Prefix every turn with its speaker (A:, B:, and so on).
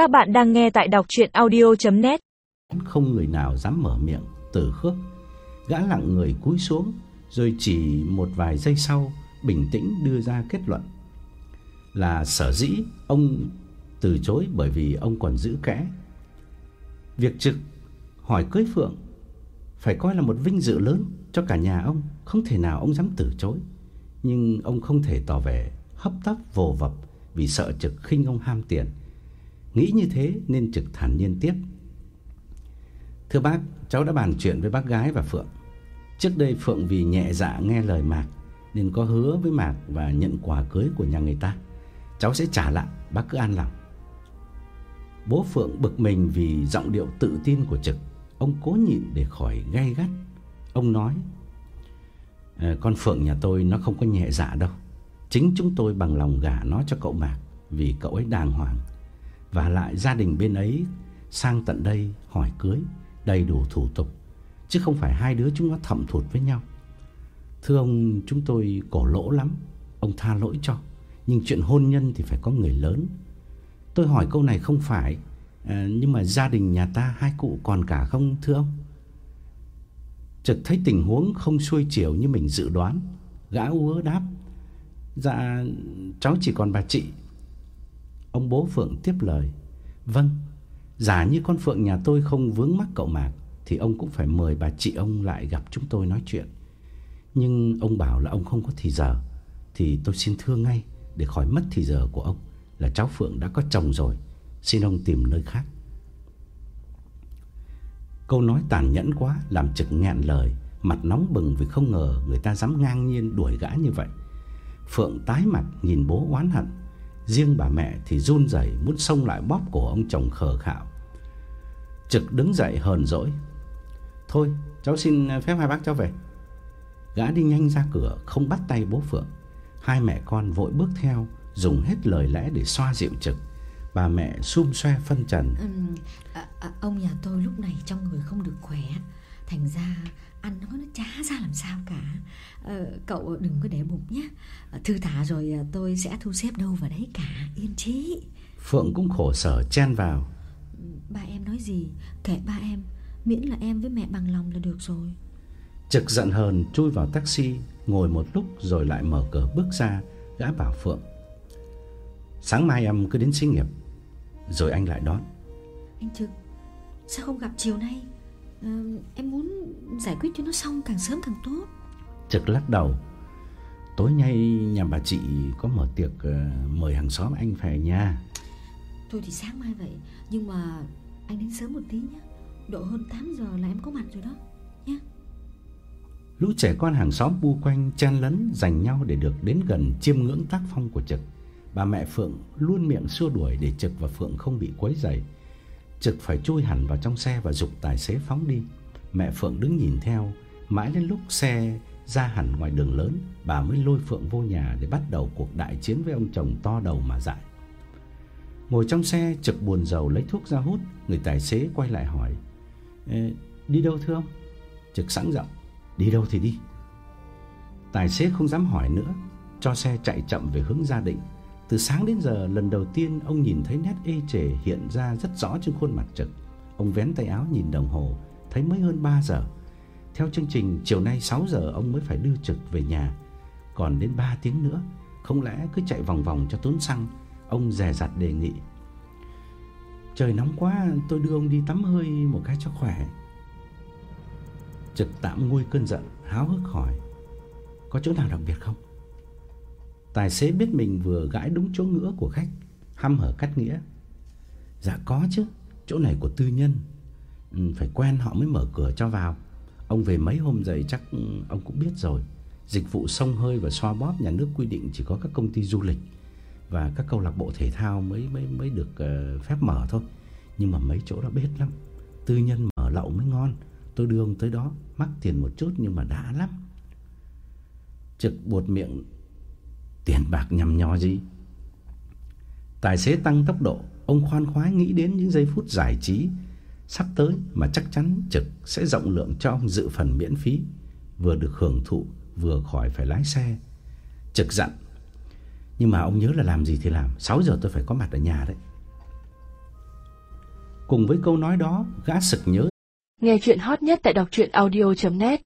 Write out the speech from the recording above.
A: Các bạn đang nghe tại đọc chuyện audio.net
B: Không người nào dám mở miệng từ khước. Gã lặng người cúi xuống, Rồi chỉ một vài giây sau, Bình tĩnh đưa ra kết luận. Là sở dĩ Ông từ chối bởi vì ông còn giữ kẽ. Việc trực hỏi cưới Phượng Phải coi là một vinh dự lớn cho cả nhà ông. Không thể nào ông dám từ chối. Nhưng ông không thể tỏ vẻ hấp tấp, vồ vập Vì sợ trực khinh ông ham tiền. Nghĩ như thế nên trực thản nhiên tiếp. Thưa bác, cháu đã bàn chuyện với bác gái và Phượng. Trước đây Phượng vì nhẹ dạ nghe lời Mạc Nên có hứa với Mạc và nhận quà cưới của nhà người ta. Cháu sẽ trả lại, bác cứ an lòng. Bố Phượng bực mình vì giọng điệu tự tin của Trực. Ông cố nhịn để khỏi gay gắt. Ông nói ờ, Con Phượng nhà tôi nó không có nhẹ dạ đâu. Chính chúng tôi bằng lòng gả nó cho cậu Mạc Vì cậu ấy đàng hoàng. Và lại gia đình bên ấy sang tận đây hỏi cưới, Đầy đủ thủ tục, Chứ không phải hai đứa chúng nó thầm thụt với nhau. Thưa ông, chúng tôi cổ lỗ lắm, Ông tha lỗi cho, Nhưng chuyện hôn nhân thì phải có người lớn. Tôi hỏi câu này không phải à, Nhưng mà gia đình nhà ta hai cụ còn cả không, thưa ông? Trực thấy tình huống không xuôi chiều như mình dự đoán, Gã uớ đáp Dạ cháu chỉ còn bà chị Ông bố Phượng tiếp lời Vâng Giả như con Phượng nhà tôi không vướng mắc cậu Mạc, Thì ông cũng phải mời bà chị ông lại gặp chúng tôi nói chuyện. Nhưng ông bảo là ông không có thì giờ, Thì tôi xin thưa ngay, Để khỏi mất thì giờ của ông, Là cháu Phượng đã có chồng rồi, Xin ông tìm nơi khác. Câu nói tàn nhẫn quá, Làm trực nghẹn lời, Mặt nóng bừng vì không ngờ Người ta dám ngang nhiên đuổi gã như vậy. Phượng tái mặt, nhìn bố oán hận Riêng bà mẹ thì run rẩy muốn xông lại bóp cổ ông chồng khờ khạo. Trực đứng dậy hờn dỗi. Thôi, cháu xin phép hai bác cháu về. Gã đi nhanh ra cửa, không bắt tay bố Phượng. Hai mẹ con vội bước theo, dùng hết lời lẽ để xoa dịu Trực. Bà mẹ xum xoe phân trần.
C: Ừ, à, à, ông nhà tôi lúc này trong người không được khỏe. Thành ra ăn nó nó chả ra làm sao cả. Ờ, Cậu đừng có để bụng nhé Thư thả rồi tôi sẽ thu xếp đâu vào đấy cả. Yên trí
B: Phượng cũng khổ sở chen vào.
C: Ba em nói gì? Kệ ba em. Miễn là em với mẹ bằng lòng là được rồi.
B: Trực giận hờn chui vào taxi Ngồi một lúc rồi lại mở cửa bước ra Gã bảo Phượng. Sáng mai em cứ đến xí nghiệp Rồi anh lại đón.
C: Anh Trực Sao không gặp chiều nay à, Em muốn giải quyết cho nó xong càng sớm càng tốt.
B: Trực lắc đầu. Tối nay nhà bà chị có mở tiệc uh, mời hàng xóm anh về nhà
C: Thôi thì sáng mai vậy Nhưng mà anh đến sớm một tí nhé Độ hơn 8 giờ là em có mặt rồi đó nhé
B: Lũ trẻ con hàng xóm bu quanh chen lấn giành nhau để được đến gần chiêm ngưỡng tác phong của Trực. Bà mẹ Phượng luôn miệng xua đuổi để Trực và Phượng không bị quấy rầy Trực phải chui hẳn vào trong xe và dục tài xế phóng đi. Mẹ Phượng đứng nhìn theo, mãi đến lúc xe ra hẳn ngoài đường lớn, bà mới lôi Phượng vô nhà để bắt đầu cuộc đại chiến với ông chồng to đầu mà dại. Ngồi trong xe, Trực buồn rầu lấy thuốc ra hút, người tài xế quay lại hỏi: "Đi đâu thưa ông?" Trực sẵn giọng: "Đi đâu thì đi." Tài xế không dám hỏi nữa, cho xe chạy chậm về hướng gia định. Từ sáng đến giờ lần đầu tiên ông nhìn thấy nét ê chề hiện ra rất rõ trên khuôn mặt Trực. Ông vén tay áo nhìn đồng hồ, thấy mới hơn 3 giờ. Theo chương trình chiều nay 6 giờ ông mới phải đưa Trực về nhà. Còn đến 3 tiếng nữa, không lẽ cứ chạy vòng vòng cho tốn xăng, ông dè dặt đề nghị. Trời nóng quá, tôi đưa ông đi tắm hơi một cái cho khỏe. Trực tạm nguôi cơn giận, háo hức hỏi: "Có chỗ nào đặc biệt không?" Tài xế biết mình vừa gãi đúng chỗ ngứa của khách, hăm hở cắt nghĩa. Dạ có chứ, chỗ này của tư nhân. Ừ, phải quen họ mới mở cửa cho vào. Ông về mấy hôm rồi chắc ừ, ông cũng biết rồi. Dịch vụ xông hơi và xoa bóp nhà nước quy định chỉ có các công ty du lịch và các câu lạc bộ thể thao mới mới mới được uh, phép mở thôi. Nhưng mà mấy chỗ đó biết lắm. Tư nhân mở lậu mới ngon. Tôi đưa ông tới đó, mắc tiền một chút nhưng mà đã lắm. Trực buột miệng Tiền bạc nhằm nhò gì? Tài xế tăng tốc độ Ông khoan khoái nghĩ đến những giây phút giải trí. Sắp tới mà chắc chắn trực sẽ rộng lượng cho ông dự phần miễn phí. Vừa được hưởng thụ Vừa khỏi phải lái xe. Trực dặn. Nhưng mà ông nhớ là làm gì thì làm. 6 giờ tôi phải có mặt ở nhà đấy. Cùng với câu nói đó, gã sực nhớ.
A: Nghe chuyện hot nhất tại đọc truyện audio.net